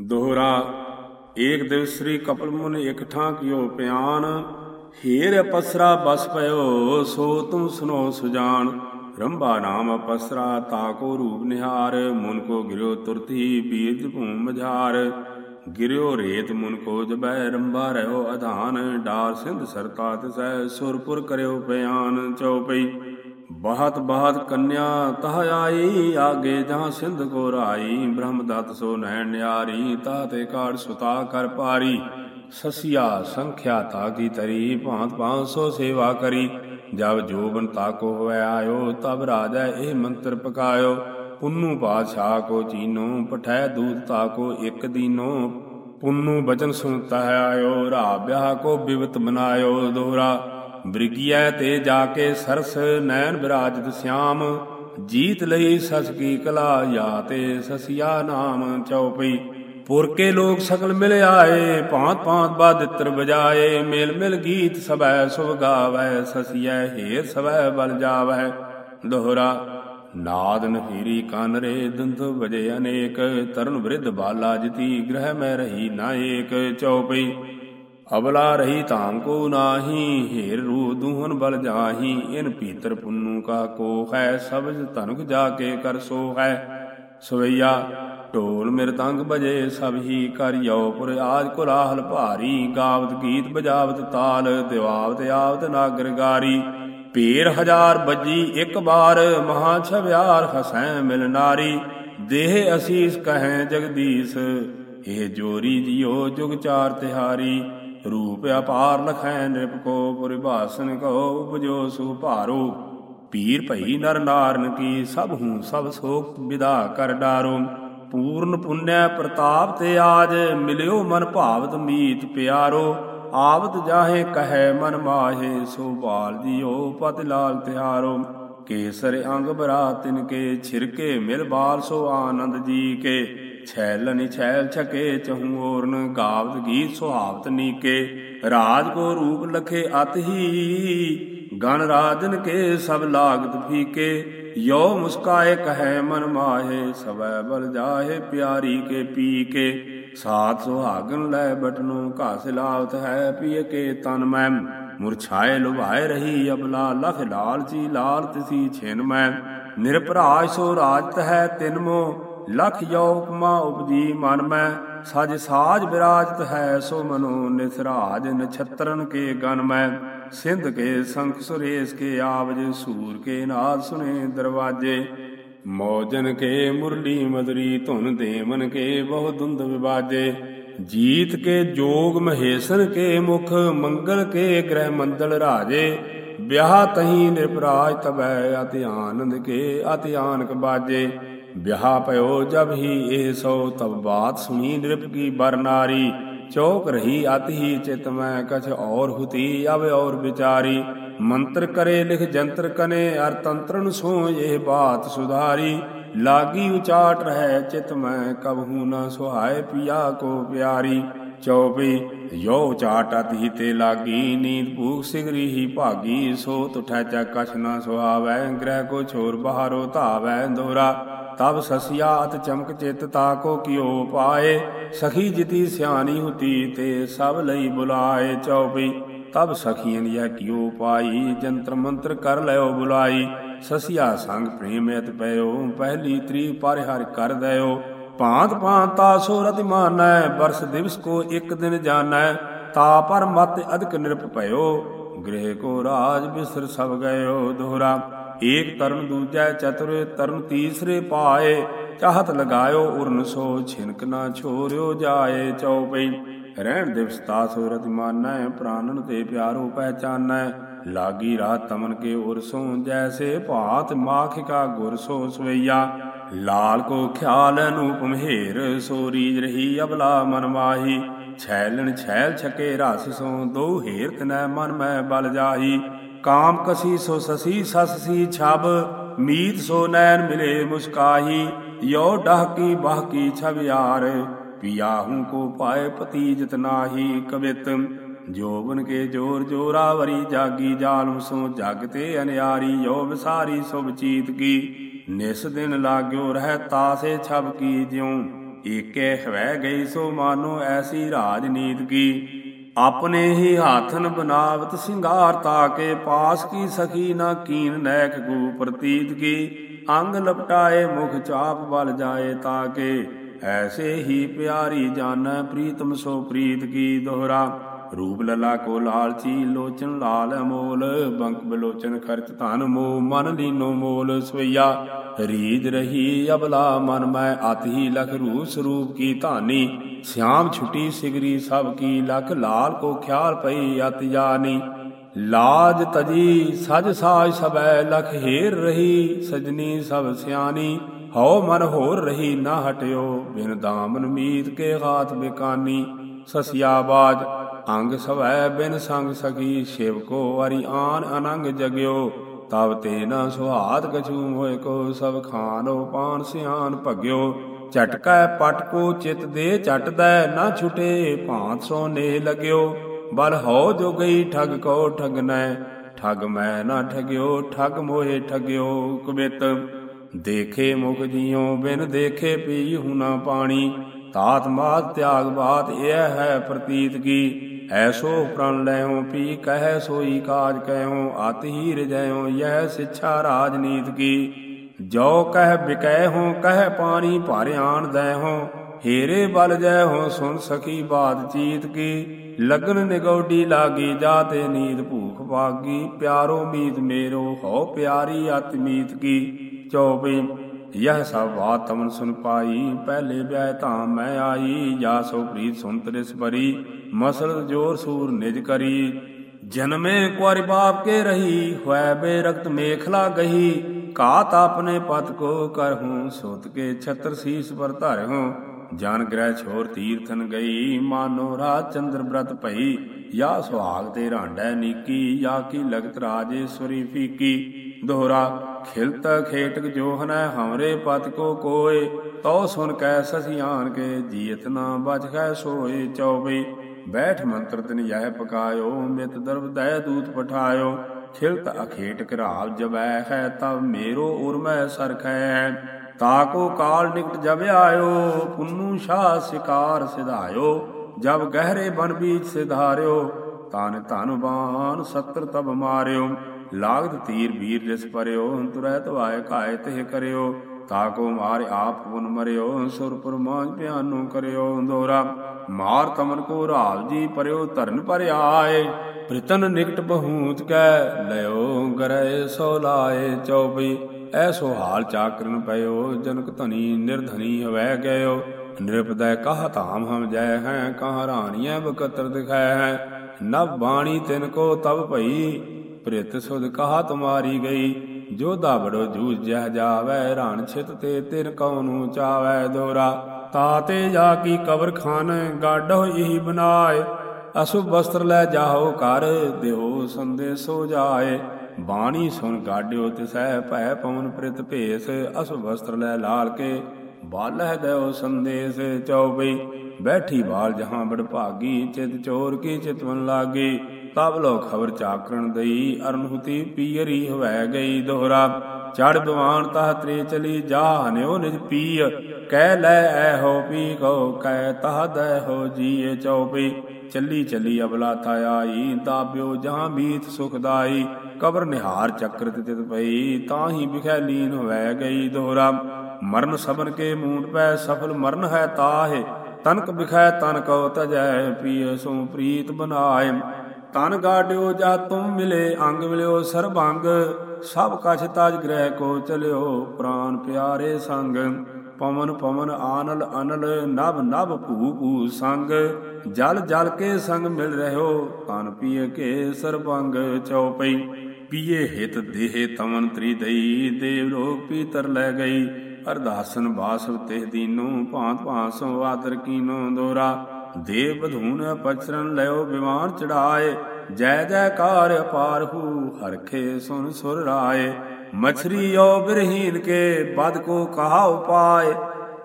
ਦੋਹਰਾ, ਏਕ ਦਿਵਸ ਸ੍ਰੀ ਕਪਲ ਮੁਨ ਇਕ ਠਾਂ ਕਿਓ ਪਿਆਨ, ਹੀਰ ਅਪਸਰਾ ਬਸ ਪਇਓ, ਸੋ ਤੁਮ ਸੁਨੋ ਸੁਜਾਨ। ਰੰਭਾ ਨਾਮ ਅਪਸਰਾ ਤਾਕੋ ਰੂਪ ਨਿਹਾਰ, ਮੁਨ ਕੋ ਗਿਰਿਓ ਤੁਰਤੀ, ਬੀਜ ਭੂਮ ਮਝਾਰ। ਗਿਰਿਓ ਰੇਤ, ਮੁਨ ਕੋ ਜਬੈ, ਰੰਭਾ ਰਹਿਓ ਅਧਾਨ। ਡਾਰ ਸਿੰਧ ਸਰਤਾ ਤਿਸੈ ਸੁਰਪੁਰ ਕਰਿਓ ਪਿਆਨ ਚਉਪਈ। ਬਹੁਤ ਬਹੁਤ ਕੰਨਿਆ ਤਹ ਆਈ, ਆਗੇ ਜਹਾਂ ਸਿੰਧ ਕੋ ਰਾਈ ਬ੍ਰਹਮ ਦਤ ਸੋ ਨੈਣ ਨਿਆਰੀ, ਤਾ ਤੇ ਕਾੜ ਸੁਤਾ ਕਰ ਪਾਰੀ। ਸਸਿਆ ਸੰਖਿਆ ਤਾ ਕੀ ਤਰੀ, ਭਾਂਤ ਭਾਂਤ ਸੋ ਸੇਵਾ ਕਰੀ। ਜਬ ਜੋਬਨ ਤਾਕੋ ਹੋਇ ਆਇਓ, ਤਬ ਰਾਜਾ ਇਹ ਮੰਤਰ ਪਕਾਇਓ। ਪੁੰਨੂ ਬਾਦਸ਼ਾਹ ਕੋ ਚੀਨੋ, ਪਠੈ ਦੂਤ ਤਾਕੋ ਇਕ ਇੱਕ ਦੀਨੋ। ਪੁੰਨੂ ਬਚਨ ਸੁਨਤਾ ਆਇਓ ਰਾ ਵਿਆਹ ਕੋ ਬਿਵਤ ਬਨਾਇਓ ਦੋਹਰਾ ਬ੍ਰਿਗਿਐ ਤੇ ਜਾ ਕੇ ਸਰਸ ਨੈਣ ਬਿਰਾਜਤ ਸਿਆਮ, ਜੀਤ ਲਈ ਸਸ ਕੀ ਕਲਾ ਯਾ ਤੇ ਸਸਿਆ ਨਾਮ ਚਉਪਈ। ਪੁਰ ਕੇ ਲੋਕ ਸਕਲ ਮਿਲ ਆਏ, ਭਾਂਤ ਭਾਂਤ ਬਾਦਿੱਤਰ ਬਜਾਏ ਮਿਲ ਮਿਲ ਗੀਤ ਸਬੈ ਸੁਭ ਗਾਵੈ, ਸਸਿਐ ਹੇਰ ਸਵੈ ਬਲ ਜਾਵੈ। ਦੋਹਰਾ, ਨਾਦ ਨਫੀਰੀ ਕੰਨ ਰੇ ਦੰਦ ਵਜੇ ਅਨੇਕ, ਤਰਨ ਬ੍ਰਿਧ ਬਾਲਾ ਜਿਤੀ ਗ੍ਰਹਿ ਮੈਂ ਰਹੀ ਨਾਏਕ ਚਉਪਈ। ਅਬਲਾ ਰਹੀ ਧਾਮ ਕੋ ਨਾਹੀ, ਹੇਰ ਰੂ ਦੂਹਨ ਬਲ ਜਾਹੀ, ਇਨ ਪੀਤਰ ਪੁੰਨੂ ਕਾ ਕੋ ਹੈ, ਸਬਜ ਧਨੁਕ ਜਾ ਕੇ ਕਰ ਸੋ ਹੈ। ਸਵਈਆ, ਢੋਲ ਮਿਰਤੰਗ ਬਜੇ ਸਭ ਹੀ ਕਰ ਪੁਰ ਆਜ ਕੁਲਾਹਲ ਭਾਰੀ, ਗਾਵਤ ਗੀਤ ਬਜਾਵਤ ਤਾਲ, ਦਿਵਾਵਤ ਆਵਤ ਨਾਗਰ ਗਾਰੀ। ਪੀਰ ਹਜ਼ਾਰ ਬੱਜੀ ਇੱਕ ਬਾਰ ਮਹਾ ਛਵਿਆਰ ਹਸੈ ਮਿਲ ਨਾਰੀ। ਦੇਹ ਅਸੀਸ ਕਹੈ ਜਗਦੀਸ਼, ਇਹ ਜੋਰੀ ਜਿਉ ਜੁਗ ਚਾਰ ਤਿਹਾਰੀ। ਰੂਪ ਅਪਾਰ ਲਖੈ ਨਿਰਪ ਕੋ ਪੁਰਿਭਾਸਨ ਕੋ ਉਪਜੋ ਸੁ ਭਾਰੋ। ਪੀਰ ਭਈ ਨਰ ਨਾਰਨ ਕੀ ਸਭ ਹੂੰ ਸਭ ਸੋਖ ਵਿਦਾ ਕਰ ਡਾਰੋ। ਪੂਰਨ ਪੁੰਨਿਆ ਪ੍ਰਤਾਪ ਤੇ ਆਜ, ਮਿਲਿਓ ਮਨ ਭਾਵਤ ਮੀਤ ਪਿਆਰੋ। ਆਵਤ ਜਾਹੇ ਕਹੈ ਮਨ ਮਾਹੇ, ਸੋ ਬਾਲ ਦਿਓ ਪਤ ਲਾਲ ਤਿਹਾਰੋ। ਕੇਸਰ ਅੰਗ ਬਰਾ ਤਿਨ ਕੇ ਛਿਰਕੇ ਮਿਲ ਬਾਲ ਸੋ ਆਨੰਦ ਜੀ ਕੇ। ਛੈਲਨਿ ਛੈਲ ਛਕੇ ਚਹੂ ਔਰਨ ਗਾਵਤ ਗੀਤ ਸੁਹਾਵਤ ਨੀਕੇ। ਰਾਜ ਕੋ ਰੂਪ ਲਖੇ ਅਤ ਹੀ, ਗਣ ਰਾਜਨ ਕੇ ਸਭ ਲਾਗਤ ਫੀਕੇ। ਯੋ ਮੁਸਕਾਏ ਕਹੈ ਮਨ ਮਾਹੇ, ਸਵੈ ਬਲ ਜਾਹੇ ਪਿਆਰੀ ਕੇ ਪੀ ਕੇ ਸਾਥ ਸੁਹਾਗਨ ਲੈ ਬਟਨੋ ਘਾਸ ਲਾਵਤ ਹੈ ਪੀਏ ਕੇ ਤਨ ਮੈਂ ਮੁਰਛਾਏ ਲੁਭਾਏ ਰਹੀ ਅਬਲਾ ਲਖ ਲਾਲਚੀ ਲਾਲ ਤਿਸੀ ਛਿਨ ਮੈਂ ਨਿਰਭਰਾਜ ਸੋ ਰਾਜਤ ਹੈ ਤਿਨ ਮੋ ਲਖ ਜੋ ਉਪਮਾ ਉਪਜੀ ਮਨ ਮੈਂ, ਸਜ ਸਾਜ ਬਿਰਾਜਤ ਹੈ ਸੋ ਮਨੋ ਨਿਸਰਾਜ, ਨਛਤਰਨ ਕੇ ਗਨ ਮੈਂ। ਸਿੰਧ ਕੇ ਸੰਖ ਸੁਰੇਸ਼ ਕੇ ਆਵਜ, ਸੂਰ ਕੇ ਨਾਦ ਸੁਨੇ ਦਰਵਾਜੇ। ਮੋਜਨ ਕੇ ਮੁਰਲੀ ਮਦਰੀ ਧੁਨ ਦੇਵਨ ਕੇ ਬਹੁ ਦੁੰਦ ਵਿਵਾਜੇ। ਜੀਤ ਕੇ ਜੋਗ ਮਹੇਸਨ ਕੇ ਮੁਖ, ਮੰਗਲ ਕੇ ਗ੍ਰਹਿ ਮੰਦਲ ਰਾਜੇ। ਵਿਆਹ ਤਹੀ ਨਿਰਪਰਾਜ ਤਬੈ ਅਤਿ ਆਨੰਦ ਕੇ ਅਤਿ ਆਨਕ ਬਾਜੇ। ਵਿਆਹ ਪਇਓ ਜਬ ਹੀ ਇਹ ਸੋ, ਤਬ ਬਾਤ ਸੁਣੀ ਨਿਰਪ ਕੀ ਬਰ ਨਾਰੀ। ਚੌਕ ਰਹੀ ਅਤਿ ਹੀ ਚਿਤ ਮੈਂ ਕਛ ਔਰ ਹੁਤੀ, ਅਬ ਔਰ ਵਿਚਾਰੀ। ਮੰਤਰ ਕਰੇ, ਲਿਖ ਜੰਤਰ ਕਨੇ, ਅਰ ਤੰਤਰਨ ਸੋ ਇਹ ਬਾਤ ਸੁਧਾਰੀ। ਲਾਗੀ ਉਚਾਟ ਰਹਿ ਚਿਤ ਮੈਂ ਕਬਹੂ ਨਾ ਸੁਹਾਏ ਪਿਆ ਕੋ ਪਿਆਰੀ। ਚੌਪੀ, ਯੋ ਚਾਟਤ ਹੀ ਤੇ ਲਾਗੀ, ਨੀਂਦ ਭੂਖ ਸਿਗਰੀ ਹੀ ਭਾਗੀ। ਸੋ ਤੁਠੈ ਚਾ ਕਛ ਨਾ ਸੁਹਾਵੈ, ਗ੍ਰਹਿ ਕੋ ਛੋਰ ਬਹਾਰੋ ਧਾਵੈ, ਦੋਰਾ। ਤਬ ਸਸਿਆ ਅਤ ਚਮਕ ਚਿਤ ਤਾ ਕੋ ਕਿਓ ਪਾਏ, ਸਖੀ ਜਿਤੀ ਸਿਆਣੀ ਹੁਤੀ ਤੇ ਸਭ ਲਈ ਬੁਲਾਏ ਚੌਪੀ ਤਬ ਸਖੀਆਂ ਯਹ ਕਿਓ ਪਾਈ, ਜੰਤਰ ਮੰਤਰ ਕਰ ਲਿਓ ਬੁਲਾਈ। ਸਸਿਆ ਸੰਗ ਪ੍ਰੇਮ ਅਤ ਪਇਓ, ਪਹਿਲੀ ਤ੍ਰੀ ਪਰ ਹਰ ਕਰ ਦਇਓ। ਭਾਂਤ ਭਾਂਤ ਤਾ ਸੋ ਰਤਿ ਮਾਨੈ, ਬਰਸ ਦਿਵਸ ਕੋ ਇੱਕ ਦਿਨ ਜਾਣੈ ਤਾ ਪਰ ਮਤ ਅਧਿਕ ਨਿਰਪ ਭਇਓ ਗ੍ਰਹਿ ਕੋ ਰਾਜ ਬਿਸਰ ਸਭ ਗਇਓ ਦੋਹਰਾ। ਏਕ ਤਰਨ ਦੂਜੈ ਚਤੁਰ ਤਰਨ ਤੀਸਰੇ ਪਾਏ, ਚਾਹਤ ਲਗਾਇਓ ਉਰਨ ਸੋ ਛਿਨਕ ਨਾ ਛੋਰਿਓ ਜਾਏ ਚਉਪਈ। ਰਹਿਣ ਦਿਵਸ ਤਾ ਸੋ ਪ੍ਰਾਨਨ ਤੇ ਪਿਆਰੋ ਪਹਿਚਾਨੈ। ਲਾਗੀ ਰਾਤ ਤਮਨ ਕੇ ਉਰਸੋਂ ਜੈਸੇ ਭਾਤ ਮਾਖਿਕਾ ਗੁਰਸੋ ਸਵਈਆ। ਲਾਲ ਕੋ ਖਿਆਲ ਅਨੂਪ ਮਹੇਰ ਸੋ ਰੀਜ ਰਹੀ ਅਬਲਾ ਮਨ ਮਾਹੀ। ਛੈਲਣ ਛੈਲ ਛਕੇ ਰਸ ਸੋ, ਦੋ ਹੇਰ ਤਨੈ ਮਨ ਮੈਂ ਬਲ ਜਾਹੀ। ਕਾਮ ਕਸੀ ਸੋ ਸਸੀ ਸਸਸੀ ਛਬ, ਮੀਤ ਸੋ ਨੈਣ ਮਿਲੇ ਮੁਸਕਾਹੀ, ਯੋ ਡਹਕੀ ਬਾਹਕੀ ਛਬ ਯਾਰ, ਪਿਆਹੂ ਕੋ ਪਾਏ ਪਤੀ ਜਿਤ ਨਾਹੀ ਕਵਿਤ ਜੋਬਨ ਕੇ ਜੋਰ ਜੋਰਾ ਜੋਰਾਵਰੀ ਜਾਗੀ ਜਾਲਮ ਸੋ ਜਗ ਤੇ ਅਨਿਆਰੀ, ਯੋ ਵਿਸਾਰੀ ਸੁਭ ਚੀਤ ਕੀ, ਨਿਸ ਦਿਨ ਲਾਗਿਓ ਰਹਿ ਤਾਸੇ ਛਬ ਕੀ ਜਿਉ, ਏਕੇ ਹਵੈ ਗਈ ਸੋ ਮਾਨੋ ਐਸੀ ਰਾਜਨੀਤ ਕੀ। ਆਪਣੇ ਹੀ ਹਾਥਨ ਬਨਾਵਤ ਸਿੰਗਾਰ ਤਾਕੇ ਪਾਸ ਕੀ ਸਖੀ ਨਾ ਕੀਨ ਨੈਕ ਗੂ ਪ੍ਰਤੀਤ ਕੀ, ਅੰਗ ਲਪਟਾਏ ਮੁਖ ਚਾਪ ਬਲ ਜਾਏ ਤਾਕੇ ਐਸੇ ਹੀ ਪਿਆਰੀ ਜਾਣੈ ਪ੍ਰੀਤਮ ਸੋ ਪ੍ਰੀਤ ਕੀ ਦੋਹਰਾ। ਰੂਪ ਲਲਾ ਕੋ ਲਾਲਚੀ ਲੋਚਨ, ਲਾਲ ਅਮੋਲ, ਬੰਕ ਬਲੋਚਨ ਖਰਚ ਧਨ ਮੋ ਮਨ ਲੀਨੋ ਮੋਲ ਸਵਈਆ। ਰੀਜ ਰਹੀ ਅਬਲਾ ਮਨ, ਮੈਂ ਅਤ ਹੀ ਲਖ ਰੂ ਸਰੂਪ ਕੀ ਧਾਨੀ। ਸਿਆਮ ਛੁਟੀ ਸਿਗਰੀ ਸਭ ਕੀ ਲਖ, ਲਾਲ ਕੋ ਖਿਆਲ ਪਈ ਅਤ ਜਾਨੀ। ਲਾਜ ਤਜੀ ਸਜ ਸਾਜ ਸਬੈ ਲਖ, ਹੀਰ ਰਹੀ ਸਜਨੀ ਸਭ ਸਿਆਣੀ ਹਉ ਮਨ ਹੋਰ ਰਹੀ ਨਾ ਹਟਿਓ, ਬਿਨ ਦਾਮਨ ਮੀਤ ਕੇ ਹਾਥ ਬਿਕਾਨੀ। ਸਸਿਆ ਬਾਜ ਅੰਗ ਸਵੈ ਬਿਨ ਸੰਗ ਸਕੀ ਸ਼ਿਵ ਕੋ ਅਰੀ ਆਨ ਅਨੰਗ ਜਗਿਓ। ਤਬ ਤੇ ਨਾ ਸੁਹਾਤ ਕਛੂ ਹੋਏ ਕੋ, ਸਭ ਖਾਨੋ ਪਾਨ ਸਿਆਨ ਭਗਿਓ। ਝਟਕੈ ਪਟ ਕੋ ਚਿਤ ਦੇ ਝਟਦੈ ਨਾ ਛੁਟੇ ਭਾਂਤ ਸੋ ਨੇ ਲਗਿਓ। ਬਲ ਹੋ ਜੋ ਗਈ ਠਗ ਕੋ ਠਗਨੈ ਠਗ ਮੈਂ ਨਾ ਠਗਿਓ, ਠਗ ਮੋਹੇ ਠਗਿਓ। ਕਵਿਤ ਦੇਖੇ ਮੁਖ ਜੀਉ, ਬਿਨ ਦੇਖੇ ਪੀ ਹੁਨਾ ਪਾਣੀ। ਤਾਤ ਮਾਤ ਤਿਆਗ ਬਾਤ, ਇਹ ਹੈ ਪ੍ਰਤੀਤ ਕੀ। ਐਸੋ ਪ੍ਰਣ ਲੈਉ ਪੀ ਕਹਿ ਸੋਈ ਕਾਜ ਕਹਿਉ ਅਤ ਹੀ ਰਜੈਉ ਯਹ ਸਿੱਛਾ ਰਾਜਨੀਤ ਕੀ। ਜੋ ਕਹਿ ਬਿਕੈ ਹੋ ਕਹਿ ਪਾਣੀ ਭਰ ਆਣ ਦੈ ਹੋ ਹੀਰੇ ਬਲ ਜੈ ਹੋ ਸੁਣ ਸਖੀ ਬਾਤ ਚੀਤ ਕੀ। ਲਗਨ ਨਿਗੋਡੀ ਲਾਗੀ, ਜਾਤੇ ਨੀਂਦ ਭੂਖ ਭਾਗੀ, ਪਿਆਰੋ ਮੀਤ ਮੇਰੋ, ਹੋ ਪਿਆਰੀ ਅਤ ਮੀਤ ਕੀ। ਚੌਪਈ ਯਹ ਸਭ ਬਾਤ ਤਮਨ ਸੁਨ ਪਾਈ, ਪਹਿਲੇ ਵਿਆਹ ਧਾਮ ਮੈਂ ਆਈ, ਜਾ ਸੋ ਪ੍ਰੀਤ ਸੁਨ ਤ੍ਰਿਸ ਬਰੀ ਮਸਲ ਜੋਰ ਸੂਰ ਨਿਜ ਕਰੀ। ਜਨਮੇ ਕੁਾਰ ਬਾਪ ਕੇ ਰਹੀ, ਹੋਇ ਬੇ ਰਕਤ ਮੇਖਲਾ ਗਹੀ। ਕਾਤ ਆਪਨੇ ਪਤ ਕੋ ਕਰਹੂੰ, ਸੁਤ ਕੇ ਛਤਰ ਸੀਸ ਪਰ ਧਰਹੂੰ। ਜਨ ਗ੍ਰਹਿ ਛੋਰ ਤੀਰਥਨ ਗਈ, ਮਾਨੋ ਰਾਜ ਚੰਦਰ ਬ੍ਰਤ ਭਈ। ਯਾ ਸੁਹਾਗ ਤੇ ਰਾਂਡੈ ਨੀਕੀ, ਯਾ ਕੀ ਲਗਤ ਰਾਜੇਸ਼ਵਰੀ ਫੀਕੀ। ਦੋਹਰਾ, ਖਿਲਤ ਖੇਟਕ ਜੋਹਨੈ ਹਮਰੇ ਪਤ ਕੋ ਕੋਏ, ਤਉ ਸੁਨ ਕੈ ਸਸਿਆਨ ਕੇ ਜੀਤ ਨਾ ਬਚ ਗੈ ਸੋਏ ਚੌਬਈ ਬੈਠ ਮੰਤਰ ਤਿਨ ਯਹ ਪਕਾਇਓ, ਮਿਤ ਦਰਬ ਦੈ ਦੂਤ ਪਠਾਇਓ। ਖਿਲਤ ਅਖੇਟ ਘਰਾਲ ਜਬੈ ਹੈ ਤਬ ਮੇਰੋ ਉਰਮੈ ਸਰਖੈ। ਤਾਕੋ ਕਾਲ ਨਿਕਟ ਜਬ ਆਇਓ ਪੁੰਨੂ ਸ਼ਾ ਸਿਕਾਰ ਸਿਧਾਇਓ। ਜਬ ਗਹਿਰੇ ਬਨ ਬੀਚ ਸਿਧਾਰਿਓ, ਤਨ ਧਨ ਸਤਰ ਤਬ ਮਾਰਿਓ। ਲਾਗਤ ਤੀਰ ਵੀਰ ਜਿਸ ਪਰਿਓ, ਤੁਰੈ ਤਵਾਏ ਕਾਇ ਤੇ ਕਰਿਓ। ਤਾਕੋ ਮਾਰ ਆਪ ਪੁਨ ਮਰਿਓ ਸੁਰਪੁਰ ਮਾਝ ਪਿਆਨੋ ਕਰਿਓ ਦੋਰਾ ਮਾਰ ਤਮਨ ਕੋ ਰਾਲ ਜੀ ਪਰਿਓ, ਧਰਨ ਪਰ ਆਏ। ਪ੍ਰਿਤਨ ਨਿਕਟ ਬਹੂਤ ਕੈ, ਲਿਓ ਗਰੈ ਸੋ ਲਾਏ ਚੌਬੀ। ਐਸੋ ਹਾਲ ਚਾਕਰਨ ਪਇਓ, ਜਨਕ ਧਨੀ ਨਿਰਧਨੀ ਹਵੈ ਗਇਓ। ਨਿਰਪਦੈ ਕਹ ਧਾਮ ਹਮ ਜੈ ਹੈ, ਕਹ ਰਾਣੀਐ ਬਕਤਰ ਦਿਖੈ ਹੈ। ਨਵ ਬਾਣੀ ਤਿਨ ਕੋ ਤਬ ਭਈ ਪ੍ਰਿਤ ਸੁਧ ਕਹਾ ਤੁਮਾਰੀ ਗਈ। ਜੋ ਦਾਬੜੋ ਜੂਝ ਜਹ ਜਾਵੈ, ਰਾਣ ਛਿਤ ਤੇ ਤਿਨ ਕਉ ਨੂੰ ਚਾਵੈ ਦੋਰਾ। ਤਾਤੇ ਜਾ ਕੀ ਕਬਰ ਖਾਨ ਗਾਡੋ ਇਹੀ ਬਨਾਏ ਅਸੁਭ ਵਸਤਰ ਲੈ ਜਾਹੋ ਕਰ ਦਿਓ ਸੰਦੇਸੋ ਜਾਏ। ਬਾਣੀ ਸੁਨ ਗਾਡਿਓ ਤਿਸੈ ਭੈ ਪਵਨ ਪ੍ਰਿਤ ਭੇਸ। ਅਸੁਭ ਵਸਤਰ ਲੈ ਲਾਲ ਕੇ, ਬਾਲਹਿ ਦਇਓ ਸੰਦੇਸ ਚੌਬਈ ਬੈਠੀ ਬਾਲ ਜਹਾਂ ਬੜ ਭਾਗੀ, ਚਿਤ ਚੋਰ ਕੀ ਚਿਤਵਨ ਲਾਗੀ। ਤਬ ਲੋ ਖਬਰ ਚਾਕਰਣ ਦਈ ਅਰਨਹੁਤੀ ਪੀਰੀ ਹਵੈ ਗਈ ਦੋਹਰਾ। ਚੜ ਬਿਵਾਨ ਤਹ ਤ੍ਰੇ ਚਲੀ ਜਾਹਨਿਓ ਨਿਜ ਪੀය ਕਹਿ ਲੈ ਐ ਹੋ ਪੀ ਕੋ ਕਹਿ ਤਹ ਦੈ ਹੋ ਜੀਏ ਚੌਪੀ ਚੱਲੀ ਚੱਲੀ ਅਬਲਾ ਥਾ ਆਈ, ਦਾਬਿਓ ਜਹਾਂ ਬੀਤ ਸੁਖਦਾਈ ਕਬਰ ਨਿਹਾਰ ਚੱਕਰ ਤਿਤ ਪਈ ਤਾਂ ਹੀ ਬਿਖੈ ਲੀਨ ਹੋਵੈ ਗਈ ਦੋਹਰਾ। ਮਰਨ ਸਬਨ ਕੇ ਮੂੰਡ ਪੈ, ਸਫਲ ਮਰਨ ਹੈ ਤਾਹੇ। ਤਨਕ ਬਿਖੈ ਤਨ ਕੋ ਤਜੈ, ਪੀਏ ਸੋ ਪ੍ਰੀਤ ਬਨਾਏ। ਤਨ ਗਾਡਿਓ ਜਾ ਤੁਮ ਮਿਲੇ, ਅੰਗ ਮਿਲਿਓ ਸਰਬੰਗ ਸਭ ਕਛ ਤਜ ਗ੍ਰਹਿ ਕੋ ਚਲਿਓ, ਪ੍ਰਾਨ ਪਿਆਰੇ ਸੰਗ। ਪਵਨ ਪਵਨ ਆਨਲ ਅਨਲ, ਨਭ ਨਭ ਭੂ ਭੂ ਸੰਗ। ਜਲ ਜਲ ਕੇ ਸੰਗ ਮਿਲ ਰਹਿਓ, ਤਨ ਪੀਏ ਕੇ ਸਰਬੰਗ ਚਉਪਈ। ਪੀਏ ਹਿਤ ਦੇਹ ਤਵਨ ਤ੍ਰੀ ਦਈ, ਦੇਵ ਲੋਕ ਪੀਤਰ ਲੈ ਗਈ। ਅਰਦਾਸਨ ਬਾਸਵ ਤੇ ਦੀਨੋ, ਭਾਂਤ ਭਾਂਤ ਸੋ ਆਦਰ ਕੀਨੋ ਦੋਰਾ। ਦੇਵ ਬਧੂਨ ਪਚਰਨ ਲਿਓ ਬਿਮਾਨ ਚੜਾਏ, ਜੈ ਜੈਕਾਰ ਅਪਾਰ ਹੂ ਹਰਖੇ ਸੁਨ ਸੁਰ ਰਾਏ। ਮਛਰੀ ਓ ਬਿਰਹੀਨ ਕੇ ਬਦ ਕੋ ਕਹਾ ਉਪਾਏ,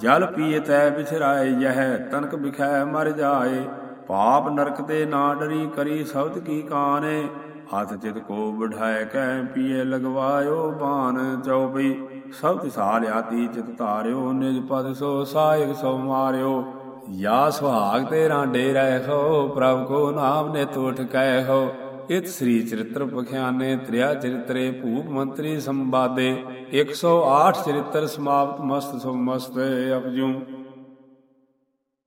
ਜਲ ਪੀਏ ਤੈ ਵਿਛਰਾਏ ਯਹ ਤਨਕ ਬਿਖੈ ਮਰ ਜਾਏ। ਪਾਪ ਨਰਕ ਤੇ ਨਾ ਡਰੀ ਕਰੀ ਸਬਦ ਕੀ ਕਾਨੇ, ਹੱਥ ਚਿਤ ਕੋ ਬਢਾਇ ਕੈ ਪੀਏ ਲਗਵਾਇਓ ਬਾਨ ਚਉਪਈ। ਸਭ ਤਿਸਾਲ ਆਤੀ ਚਿਤ ਧਾਰਿਓ, ਨਿਜ ਪਦ ਸੋ ਸਾਇਕ ਸੋ ਮਾਰਿਓ। ਯਾ ਸੁਹਾਗ ਤੇਰਾ ਡੇਰੈ ਹੋ, ਪ੍ਰਭ ਕੋ ਨਾਮ ਨੇ ਤੋਠ ਕਹਿ ਹੋ। ਇਤ ਸ੍ਰੀ ਚਰਿਤ੍ਰ ਪਖਿਆਨੇ, ਤ੍ਰਿਆ ਚਰਿਤਰੇ, ਭੂਪ ਮੰਤਰੀ ਸੰਵਾਦੇ 108 ਚਰਿਤ੍ਰ ਸਮਾਪਤ, ਮਸਤ ਸੋ ਮਸਤ ਅਪਜੂ।